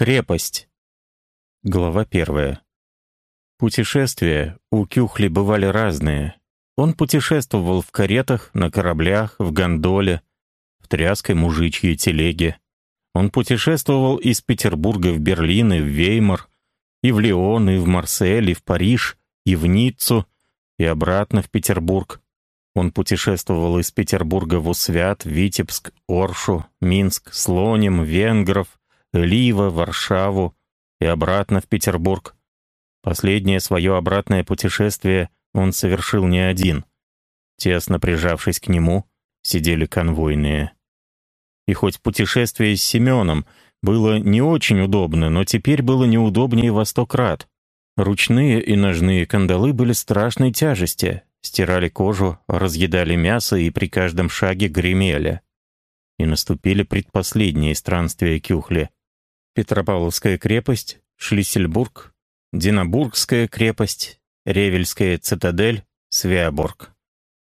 Крепость. Глава первая. Путешествия у Кюхли бывали разные. Он путешествовал в каретах, на кораблях, в гондоле, в тряской мужичьей телеге. Он путешествовал из Петербурга в Берлин и в Веймар, и в Лион, и в Марсель, и в Париж, и в Ниццу, и обратно в Петербург. Он путешествовал из Петербурга в Усвят, Витебск, Оршу, Минск, Слоним, Венгров, Лива, Варшаву и обратно в Петербург. Последнее свое обратное путешествие он совершил не один. Тесно прижавшись к нему, сидели конвойные. И хоть путешествие с Семеном было не очень удобно, но теперь было неудобнее во сто крат. Ручные и ножные кандалы были страшной тяжести, стирали кожу, разъедали мясо и при каждом шаге гремели. И наступили предпоследние странствия Кюхли. Петропавловская крепость, Шлиссельбург, Динабургская крепость, Ревельская цитадель, Свеоборг.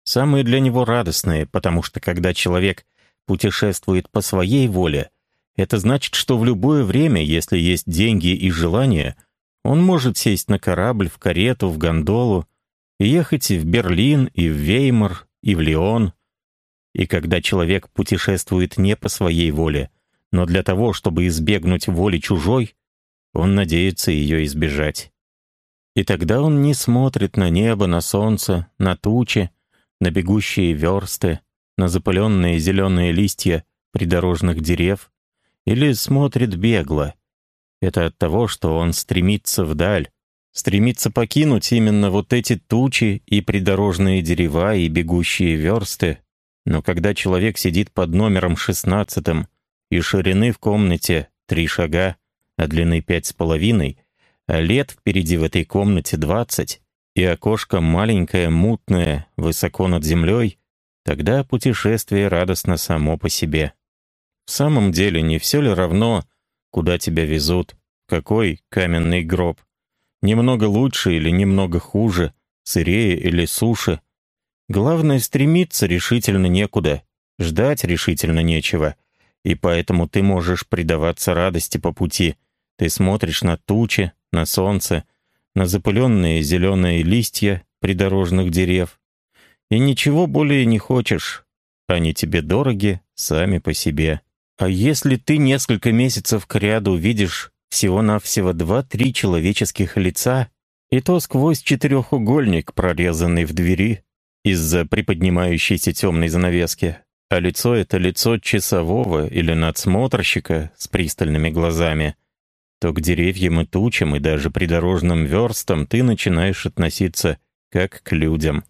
Самые для него радостные, потому что когда человек путешествует по своей воле, это значит, что в любое время, если есть деньги и желание, он может сесть на корабль, в карету, в гондолу ехать и в Берлин, и в Веймар, и в Лион. И когда человек путешествует не по своей воле, но для того, чтобы избегнуть воли чужой, он надеется ее избежать. И тогда он не смотрит на небо, на солнце, на тучи, на бегущие версты, на запыленные зеленые листья придорожных дерев, или смотрит бегло. Это от того, что он стремится вдаль, стремится покинуть именно вот эти тучи и придорожные дерева и бегущие версты. Но когда человек сидит под номером шестнадцатым и ширины в комнате три шага, а длины пять с половиной, а лет впереди в этой комнате двадцать, и окошко маленькое, мутное, высоко над землей, тогда путешествие радостно само по себе. В самом деле, не все ли равно, куда тебя везут, какой каменный гроб? Немного лучше или немного хуже, сырее или суше? Главное, стремиться решительно некуда, ждать решительно нечего — и поэтому ты можешь предаваться радости по пути. Ты смотришь на тучи, на солнце, на запыленные зеленые листья придорожных дерев. И ничего более не хочешь. Они тебе дороги сами по себе. А если ты несколько месяцев к ряду видишь всего-навсего два-три человеческих лица, и то сквозь четырехугольник, прорезанный в двери, из-за приподнимающейся темной занавески, а лицо — это лицо часового или надсмотрщика с пристальными глазами, то к деревьям и тучам и даже придорожным верстам ты начинаешь относиться как к людям.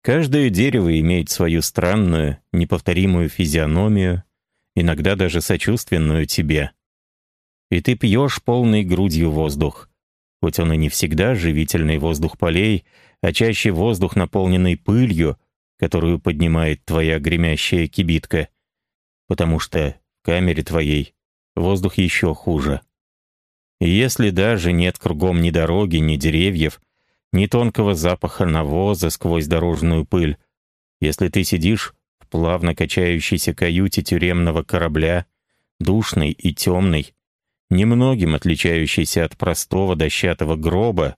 Каждое дерево имеет свою странную, неповторимую физиономию, иногда даже сочувственную тебе. И ты пьешь полной грудью воздух, хоть он и не всегда живительный воздух полей, а чаще воздух, наполненный пылью — которую поднимает твоя гремящая кибитка, потому что в камере твоей воздух еще хуже. И если даже нет кругом ни дороги, ни деревьев, ни тонкого запаха навоза сквозь дорожную пыль, если ты сидишь в плавно качающейся каюте тюремного корабля, душный и темный, немногим отличающийся от простого дощатого гроба,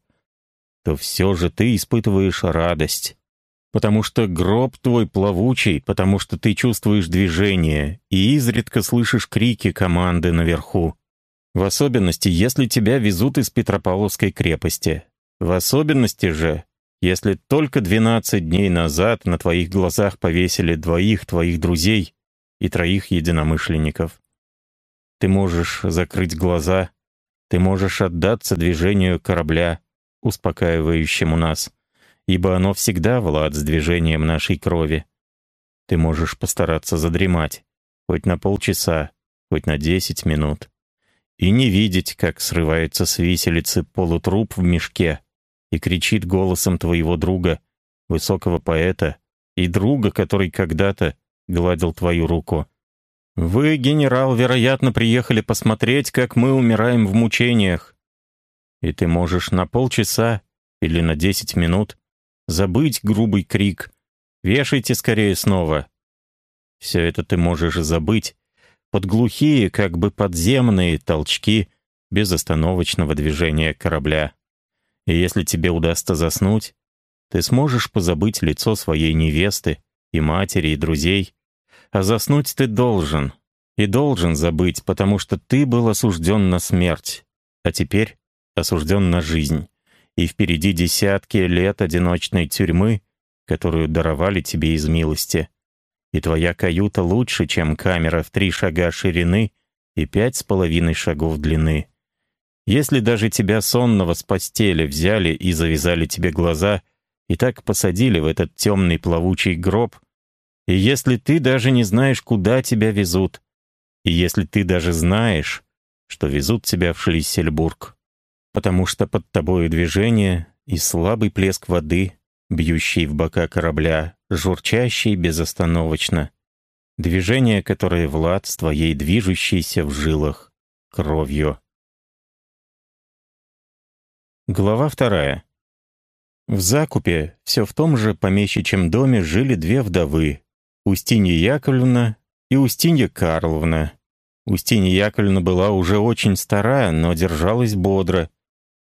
то все же ты испытываешь радость, потому что гроб твой плавучий, потому что ты чувствуешь движение и изредка слышишь крики команды наверху. В особенности, если тебя везут из Петропавловской крепости. В особенности же, если только 12 дней назад на твоих глазах повесили двоих твоих друзей и троих единомышленников. Ты можешь закрыть глаза, ты можешь отдаться движению корабля, успокаивающему нас — ибо оно всегда, Влад, с движением нашей крови. Ты можешь постараться задремать, хоть на полчаса, хоть на десять минут, и не видеть, как срывается с виселицы полутруп в мешке и кричит голосом твоего друга, высокого поэта, и друга, который когда-то гладил твою руку. «Вы, генерал, вероятно, приехали посмотреть, как мы умираем в мучениях. И ты можешь на полчаса или на десять минут забыть грубый крик. Вешайте скорее снова. Все это ты можешь забыть под глухие, как бы подземные толчки безостановочного движения корабля. И если тебе удастся заснуть, ты сможешь позабыть лицо своей невесты и матери, и друзей. А заснуть ты должен. И должен забыть, потому что ты был осужден на смерть, а теперь осужден на жизнь. И впереди десятки лет одиночной тюрьмы, которую даровали тебе из милости. И твоя каюта лучше, чем камера в три шага ширины и пять с половиной шагов длины. Если даже тебя сонного с постели взяли и завязали тебе глаза, и так посадили в этот темный плавучий гроб, и если ты даже не знаешь, куда тебя везут, и если ты даже знаешь, что везут тебя в Шлиссельбург, потому что под тобою движение и слабый плеск воды, бьющий в бока корабля, журчащий безостановочно, движение, которое Влад с твоей движущейся в жилах кровью. Глава вторая. В закупе, все в том же помещичьем доме, жили две вдовы — Устинья Яковлевна и Устинья Карловна. Устинья Яковлевна была уже очень старая, но держалась бодро.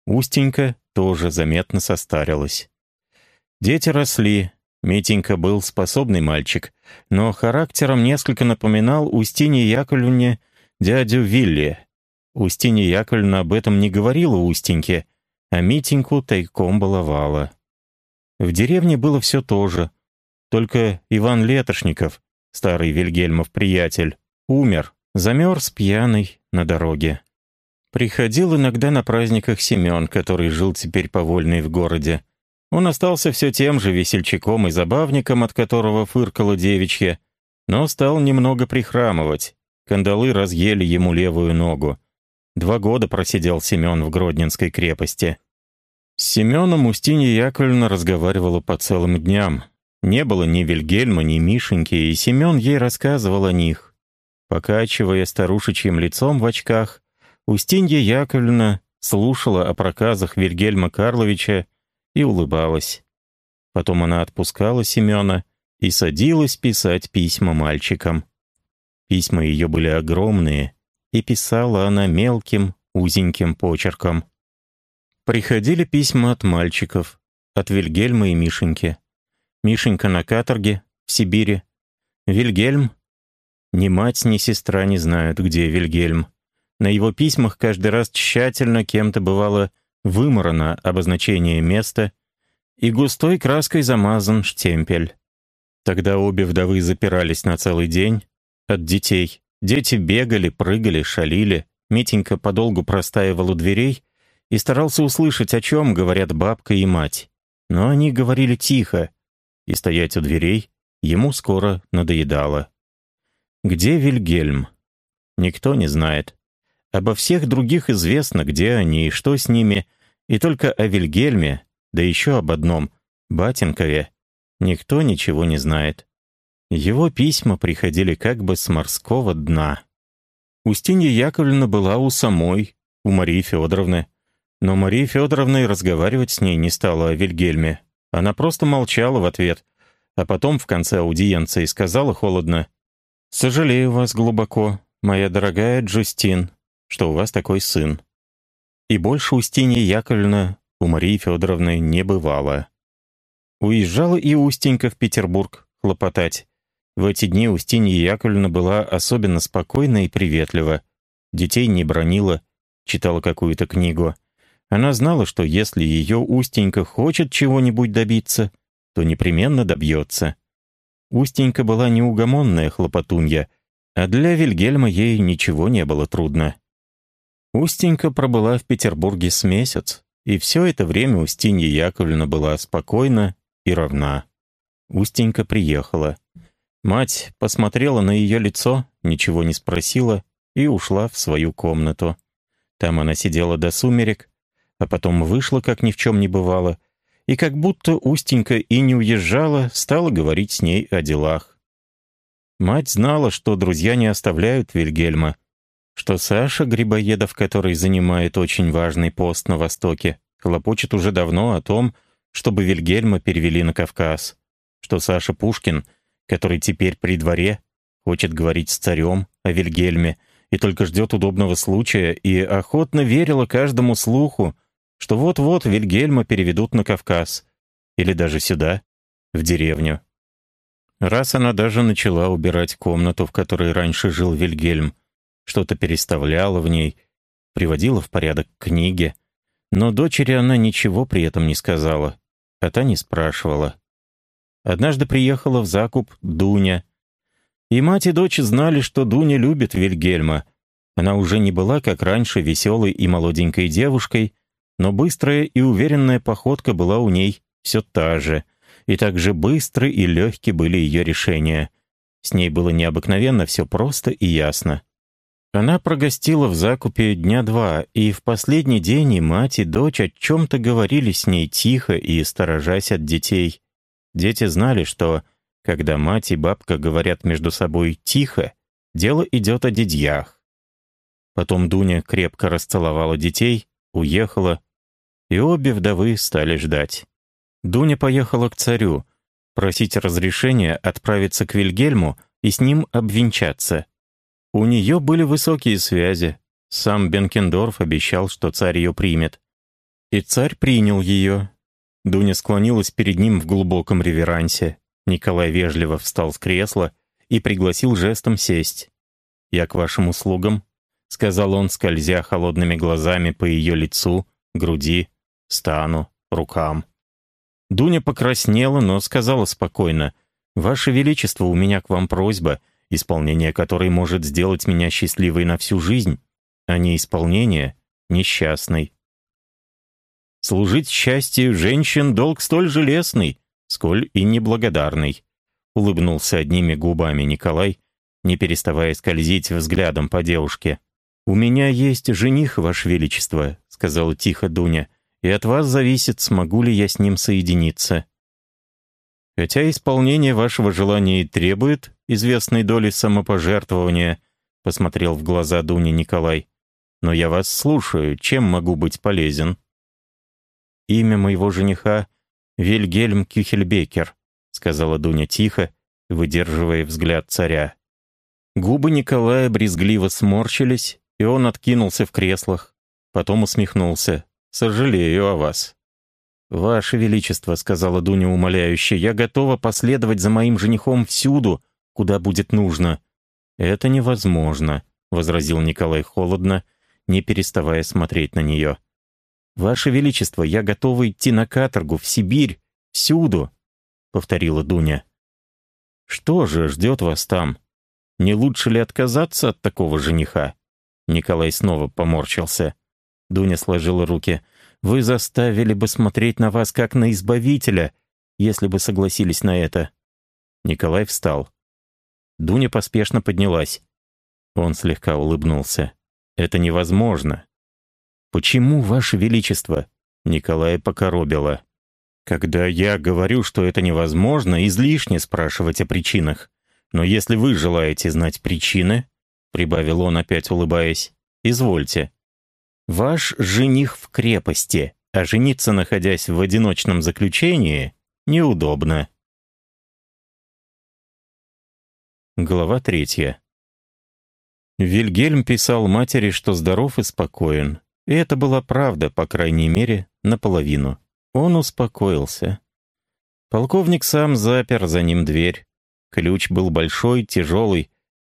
Устенька тоже заметно состарилась. Дети росли. Митенька был способный мальчик, но характером несколько напоминал Устинье Яковлевне дядю Вилли. Устинья Яковлевна об этом не говорила Устеньке, а Митеньку тайком баловала. В деревне было все то же, только Иван Летошников, старый Вильгельмов приятель, умер, замерз пьяный на дороге. Приходил иногда на праздниках Семен, который жил теперь повольный в городе. Он остался все тем же весельчаком и забавником, от которого фыркало девичье, но стал немного прихрамывать. Кандалы разъели ему левую ногу. Два года просидел Семен в Гродненской крепости. С Семеном Устинья Яковлевна разговаривала по целым дням. Не было ни Вильгельма, ни Мишеньки, и Семен ей рассказывал о них. Покачивая старушечьим лицом в очках, Устинья Яковлевна слушала о проказах Вильгельма Карловича и улыбалась. Потом она отпускала Семена и садилась писать письма мальчикам. Письма ее были огромные, и писала она мелким, узеньким почерком. Приходили письма от мальчиков, от Вильгельма и Мишеньки. Мишенька на каторге, в Сибири. Вильгельм? Ни мать, ни сестра не знают, где Вильгельм. На его письмах каждый раз тщательно кем-то бывало выморано обозначение места и густой краской замазан штемпель. Тогда обе вдовы запирались на целый день от детей. Дети бегали, прыгали, шалили. Митенька подолгу простаивал у дверей, и старался услышать, о чем говорят бабка и мать. Но они говорили тихо, и стоять у дверей ему скоро надоедало. Где Вильгельм? Никто не знает. Обо всех других известно, где они и что с ними, и только о Вильгельме, да еще об одном, Батенкове, никто ничего не знает. Его письма приходили как бы с морского дна. Устинья Яковлевна была у самой, у Марии Федоровны, но Мария Федоровна и разговаривать с ней не стала о Вильгельме. Она просто молчала в ответ, а потом в конце аудиенции сказала холодно, «Сожалею вас глубоко, моя дорогая Джустин, что у вас такой сын». И больше Устинья Яковлевна у Марии Федоровны не бывало. Уезжала и Устенька в Петербург хлопотать. В эти дни Устинья Яковлевна была особенно спокойна и приветлива. Детей не бронила, читала какую-то книгу. Она знала, что если ее Устенька хочет чего-нибудь добиться, то непременно добьется. Устенька была неугомонная хлопотунья, а для Вильгельма ей ничего не было трудно. Устенька пробыла в Петербурге с месяц, и все это время Устинья Яковлевна была спокойна и равна. Устенька приехала. Мать посмотрела на ее лицо, ничего не спросила и ушла в свою комнату. Там она сидела до сумерек, а потом вышла, как ни в чем не бывало, и как будто Устенька и не уезжала, стала говорить с ней о делах. Мать знала, что друзья не оставляют Вильгельма, что Саша Грибоедов, который занимает очень важный пост на Востоке, хлопочет уже давно о том, чтобы Вильгельма перевели на Кавказ, что Саша Пушкин, который теперь при дворе, хочет говорить с царем о Вильгельме, и только ждет удобного случая, и охотно верила каждому слуху, что вот-вот Вильгельма переведут на Кавказ, или даже сюда, в деревню. Раз она даже начала убирать комнату, в которой раньше жил Вильгельм, что-то переставляла в ней, приводила в порядок книги, но дочери она ничего при этом не сказала, а та не спрашивала. Однажды приехала в закуп Дуня. И мать и дочь знали, что Дуня любит Вильгельма. Она уже не была, как раньше, веселой и молоденькой девушкой, но быстрая и уверенная походка была у ней все та же, и так же быстры и легки были ее решения. С ней было необыкновенно все просто и ясно. Она прогостила в закупе дня два, и в последний день и мать, и дочь о чем-то говорили с ней тихо и сторожась от детей. Дети знали, что, когда мать и бабка говорят между собой тихо, дело идет о дядьях. Потом Дуня крепко расцеловала детей, уехала, и обе вдовы стали ждать. Дуня поехала к царю, просить разрешения отправиться к Вильгельму и с ним обвенчаться. У нее были высокие связи. Сам Бенкендорф обещал, что царь ее примет. И царь принял ее, Дуня склонилась перед ним в глубоком реверансе. Николай вежливо встал с кресла и пригласил жестом сесть. «Я к вашим услугам», — сказал он, скользя холодными глазами по ее лицу, груди, стану, рукам. Дуня покраснела, но сказала спокойно, «Ваше Величество, у меня к вам просьба, исполнение которой может сделать меня счастливой на всю жизнь, а не исполнение несчастной». Служить счастью женщин долг столь же лесный, сколь и неблагодарный. Улыбнулся одними губами Николай, не переставая скользить взглядом по девушке. «У меня есть жених, Ваше Величество», — сказала тихо Дуня, «и от вас зависит, смогу ли я с ним соединиться». «Хотя исполнение вашего желания и требует известной доли самопожертвования», — посмотрел в глаза Дуня Николай. «Но я вас слушаю, чем могу быть полезен?» «Имя моего жениха — Вильгельм Кюхельбекер», — сказала Дуня тихо, выдерживая взгляд царя. Губы Николая брезгливо сморщились, и он откинулся в креслах. Потом усмехнулся. «Сожалею о вас». «Ваше Величество», — сказала Дуня умоляюще, — «я готова последовать за моим женихом всюду, куда будет нужно». «Это невозможно», — возразил Николай холодно, не переставая смотреть на нее. «Ваше Величество, я готова идти на каторгу, в Сибирь, всюду», — повторила Дуня. «Что же ждет вас там? Не лучше ли отказаться от такого жениха?» Николай снова поморщился. Дуня сложила руки. «Вы заставили бы смотреть на вас как на избавителя, если бы согласились на это». Николай встал. Дуня поспешно поднялась. Он слегка улыбнулся. «Это невозможно. «Почему, Ваше Величество?» Николая покоробило. «Когда я говорю, что это невозможно, излишне спрашивать о причинах. Но если вы желаете знать причины, — прибавил он, опять улыбаясь, — извольте. Ваш жених в крепости, а жениться, находясь в одиночном заключении, неудобно». Глава третья. Вильгельм писал матери, что здоров и спокоен, и это была правда, по крайней мере, наполовину. Он успокоился. Полковник сам запер за ним дверь. Ключ был большой, тяжелый,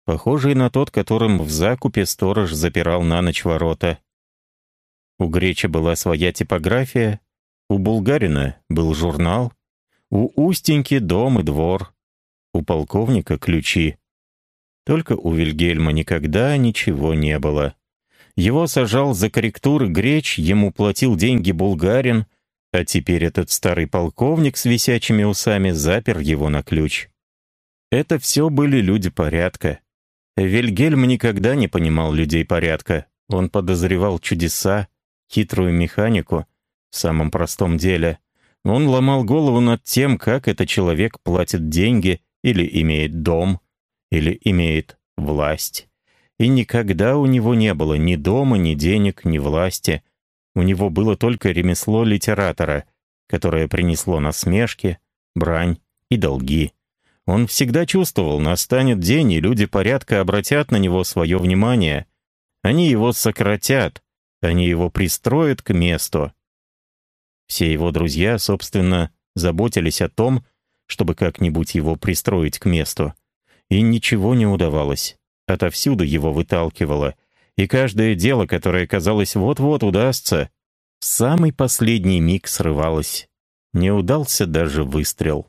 похожий на тот, которым в закупе сторож запирал на ночь ворота. У Греча была своя типография, у Булгарина был журнал, у Устеньки дом и двор, у полковника ключи. Только у Вильгельма никогда ничего не было. Его сажал за корректуры Греч, ему платил деньги булгарин, а теперь этот старый полковник с висячими усами запер его на ключ. Это все были люди порядка. Вильгельм никогда не понимал людей порядка. Он подозревал чудеса, хитрую механику в самом простом деле. Он ломал голову над тем, как этот человек платит деньги или имеет дом, или имеет власть. И никогда у него не было ни дома, ни денег, ни власти. У него было только ремесло литератора, которое принесло насмешки, брань и долги. Он всегда чувствовал, настанет день, и люди порядка обратят на него свое внимание. Они его сократят, они его пристроят к месту. Все его друзья, собственно, заботились о том, чтобы как-нибудь его пристроить к месту. И ничего не удавалось. Отовсюду его выталкивало. И каждое дело, которое казалось вот-вот удастся, в самый последний миг срывалось. Не удался даже выстрел.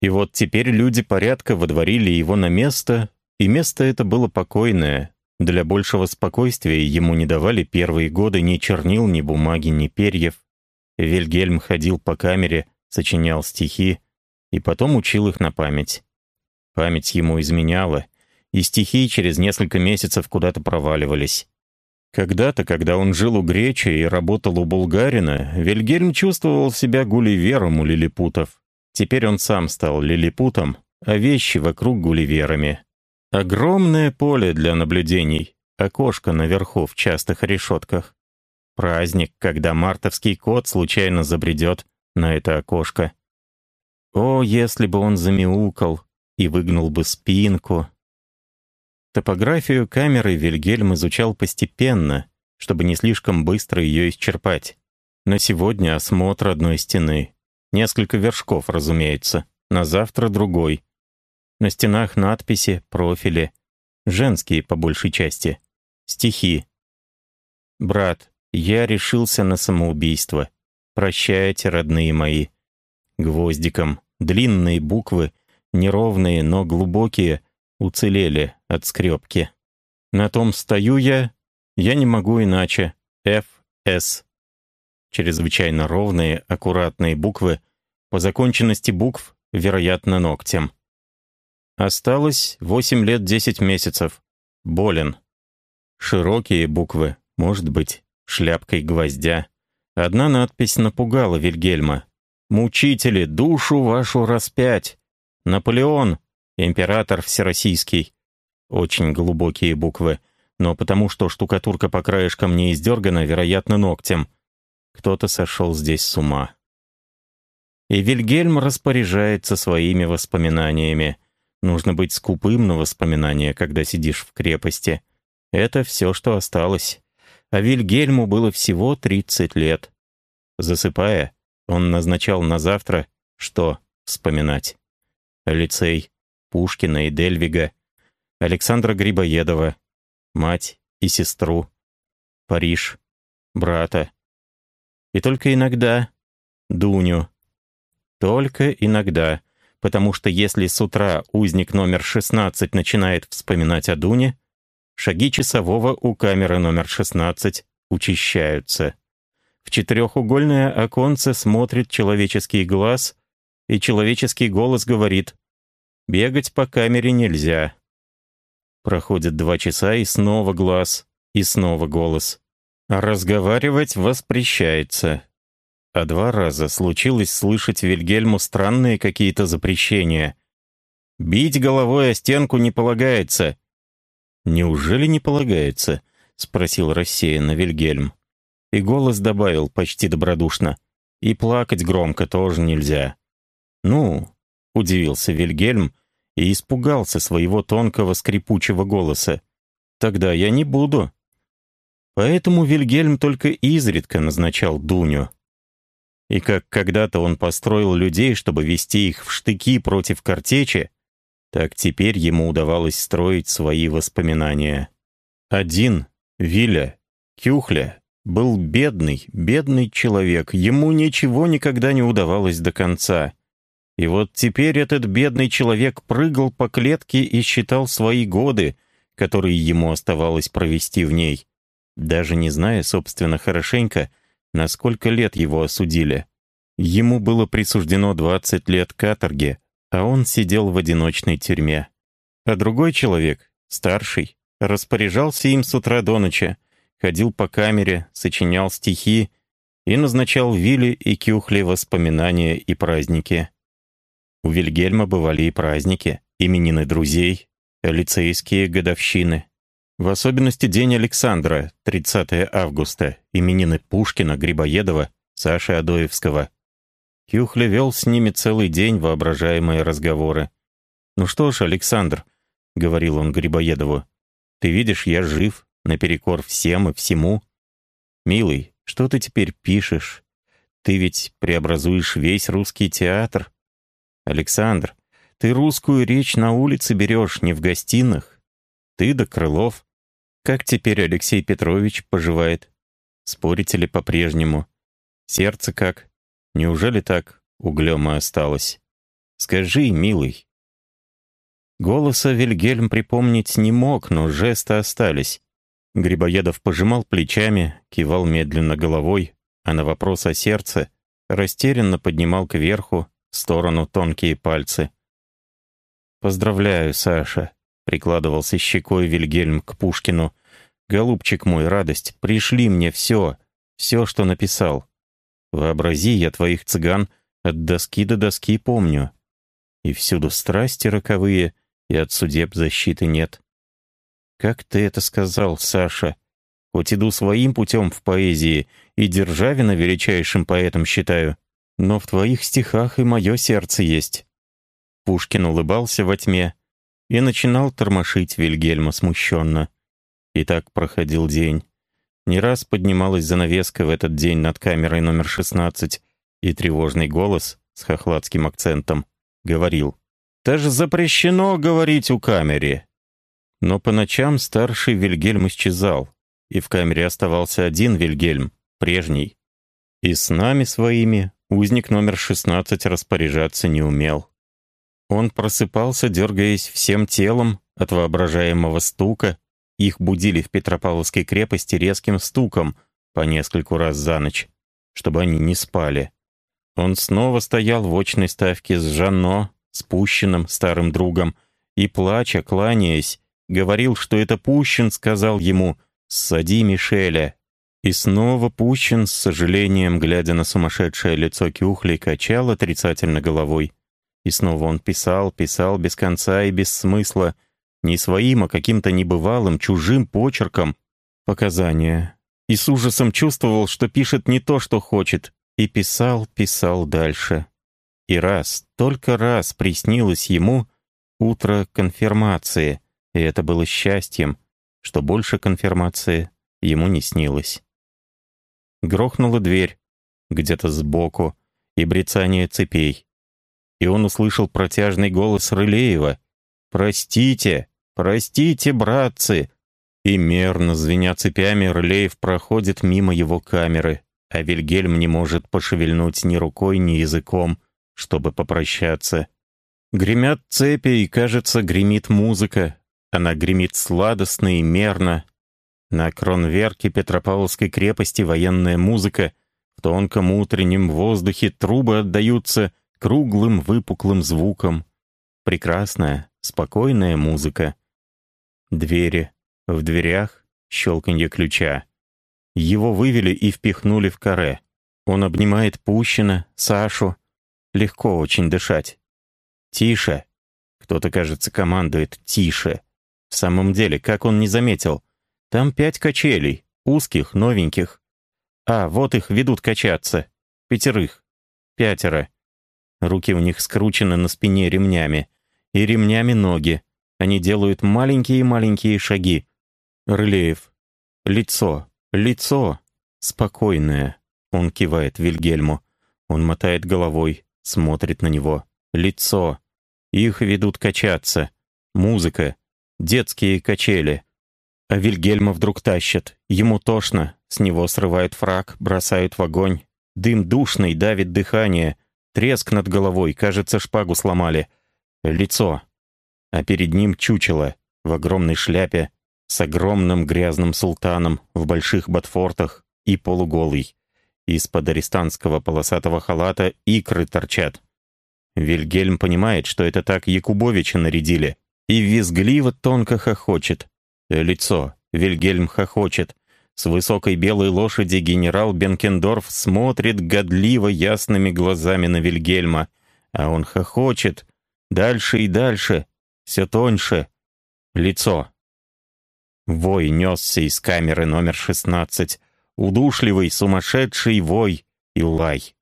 И вот теперь люди порядка водворили его на место, и место это было покойное. Для большего спокойствия ему не давали первые годы ни чернил, ни бумаги, ни перьев. Вильгельм ходил по камере, сочинял стихи, и потом учил их на память. Память ему изменяла, и стихи через несколько месяцев куда-то проваливались. Когда-то, когда он жил у Гречи и работал у Булгарина, Вильгельм чувствовал себя гулливером у лилипутов. Теперь он сам стал лилипутом, а вещи вокруг гулливерами. Огромное поле для наблюдений, окошко наверху в частых решетках. Праздник, когда мартовский кот случайно забредет на это окошко. О, если бы он замяукал и выгнул бы спинку. Топографию камеры Вильгельм изучал постепенно, чтобы не слишком быстро ее исчерпать. На сегодня осмотр одной стены. Несколько вершков, разумеется. На завтра другой. На стенах надписи, профили. Женские, по большей части. Стихи. «Брат, я решился на самоубийство. Прощайте, родные мои». Гвоздиком. Длинные буквы, неровные, но глубокие, уцелели от скрепки. На том стою я, я не могу иначе. Ф, С. Чрезвычайно ровные, аккуратные буквы, по законченности букв, вероятно, ногтем. Осталось 8 лет 10 месяцев. Болен. Широкие буквы, может быть, шляпкой гвоздя. Одна надпись напугала Вильгельма. Мучители, душу вашу распять! Наполеон, император всероссийский. Очень глубокие буквы, но потому что штукатурка по краешкам не издергана, вероятно, ногтем. Кто-то сошел здесь с ума. И Вильгельм распоряжается своими воспоминаниями. Нужно быть скупым на воспоминания, когда сидишь в крепости. Это все, что осталось. А Вильгельму было всего 30 лет. Засыпая, он назначал на завтра, что вспоминать. Лицей, Пушкина и Дельвига, Александра Грибоедова, мать и сестру, Париж, брата. И только иногда Дуню. Только иногда, потому что если с утра узник номер 16 начинает вспоминать о Дуне, шаги часового у камеры номер 16 учащаются. В четырехугольное оконце смотрит человеческий глаз, и человеческий голос говорит «Бегать по камере нельзя». Проходит два часа, и снова глаз, и снова голос. Разговаривать воспрещается. А два раза случилось слышать Вильгельму странные какие-то запрещения. «Бить головой о стенку не полагается». «Неужели не полагается?» — спросил рассеянно Вильгельм. И голос добавил почти добродушно. «И плакать громко тоже нельзя». «Ну?» — удивился Вильгельм и испугался своего тонкого скрипучего голоса. «Тогда я не буду». Поэтому Вильгельм только изредка назначал Дуню. И как когда-то он построил людей, чтобы вести их в штыки против картечи, так теперь ему удавалось строить свои воспоминания. Один, Виля, Кюхля, был бедный, бедный человек, ему ничего никогда не удавалось до конца. И вот теперь этот бедный человек прыгал по клетке и считал свои годы, которые ему оставалось провести в ней, даже не зная, собственно, хорошенько, на сколько лет его осудили. Ему было присуждено 20 лет каторги, а он сидел в одиночной тюрьме. А другой человек, старший, распоряжался им с утра до ночи, ходил по камере, сочинял стихи и назначал Вилли и Кюхли воспоминания и праздники. У Вильгельма бывали и праздники, именины друзей, лицейские годовщины. В особенности День Александра, 30 августа, именины Пушкина, Грибоедова, Саши Адоевского. Кюхли вел с ними целый день воображаемые разговоры. «Ну что ж, Александр», — говорил он Грибоедову, — «ты видишь, я жив, наперекор всем и всему. Милый, что ты теперь пишешь? Ты ведь преобразуешь весь русский театр. Александр, ты русскую речь на улице берешь, не в гостиных. Ты да Крылов. Как теперь Алексей Петрович поживает? Спорите ли по-прежнему? Сердце как? Неужели так углем и осталось? Скажи, милый». Голоса Вильгельм припомнить не мог, но жесты остались. Грибоедов пожимал плечами, кивал медленно головой, а на вопрос о сердце растерянно поднимал кверху, в сторону тонкие пальцы. «Поздравляю, Саша», — прикладывался щекой Вильгельм к Пушкину. «Голубчик мой, радость, пришли мне все, все, что написал. Вообрази, я твоих цыган от доски до доски помню. И всюду страсти роковые, и от судеб защиты нет. Как ты это сказал, Саша? Хоть иду своим путем в поэзии, и Державина величайшим поэтом считаю, но в твоих стихах и мое сердце есть». Пушкин улыбался во тьме и начинал тормошить Вильгельма смущенно. И так проходил день. Не раз поднималась занавеска в этот день над камерой номер 16, и тревожный голос с хохладским акцентом говорил. «Даже запрещено говорить у камере!» Но по ночам старший Вильгельм исчезал, и в камере оставался один Вильгельм, прежний. И с нами своими узник номер 16 распоряжаться не умел. Он просыпался, дергаясь всем телом от воображаемого стука, их будили в Петропавловской крепости резким стуком по нескольку раз за ночь, чтобы они не спали. Он снова стоял в очной ставке с Жанно, спущенным старым другом, и, плача, кланяясь, говорил, что это Пущин сказал ему «Ссади Мишеля». И снова Пущин, с сожалением, глядя на сумасшедшее лицо Кюхли, качал отрицательно головой. И снова он писал, писал без конца и без смысла — не своим, а каким-то небывалым, чужим почерком показания. И с ужасом чувствовал, что пишет не то, что хочет, и писал, писал дальше. И раз, только раз приснилось ему утро конфирмации, и это было счастьем, что больше конфирмации ему не снилось. Грохнула дверь, где-то сбоку, и брецание цепей. И он услышал протяжный голос Рылеева. «Простите! Простите, братцы!» И мерно звеня цепями, Рылеев проходит мимо его камеры, а Вильгельм не может пошевельнуть ни рукой, ни языком, чтобы попрощаться. Гремят цепи, и, кажется, гремит музыка. Она гремит сладостно и мерно. На кронверке Петропавловской крепости военная музыка. В тонком утреннем воздухе трубы отдаются круглым выпуклым звуком. Прекрасная, спокойная музыка. Двери. В дверях щелканье ключа. Его вывели и впихнули в каре. Он обнимает Пущина, Сашу. Легко очень дышать. «Тише!» Кто-то, кажется, командует «тише». В самом деле, как он не заметил? Там пять качелей, узких, новеньких. А, вот их ведут качаться. Пятерых. Пятеро. Руки у них скручены на спине ремнями. И ремнями ноги. Они делают маленькие-маленькие шаги. Рылеев. Лицо. Лицо. Спокойное. Он кивает Вильгельму. Он мотает головой, смотрит на него. Лицо. Их ведут качаться. Музыка. Детские качели. А Вильгельма вдруг тащат. Ему тошно. С него срывают фраг, бросают в огонь. Дым душный, давит дыхание. Треск над головой, кажется, шпагу сломали. Лицо а перед ним чучело в огромной шляпе с огромным грязным султаном в больших ботфортах и полуголый. Из-под арестантского полосатого халата икры торчат. Вильгельм понимает, что это так Якубовича нарядили, и визгливо тонко хохочет. Лицо. Вильгельм хохочет. С высокой белой лошади генерал Бенкендорф смотрит годливо ясными глазами на Вильгельма, а он хохочет. Дальше и дальше, все тоньше. Лицо. Вой несся из камеры номер 16. Удушливый, сумасшедший вой и лай.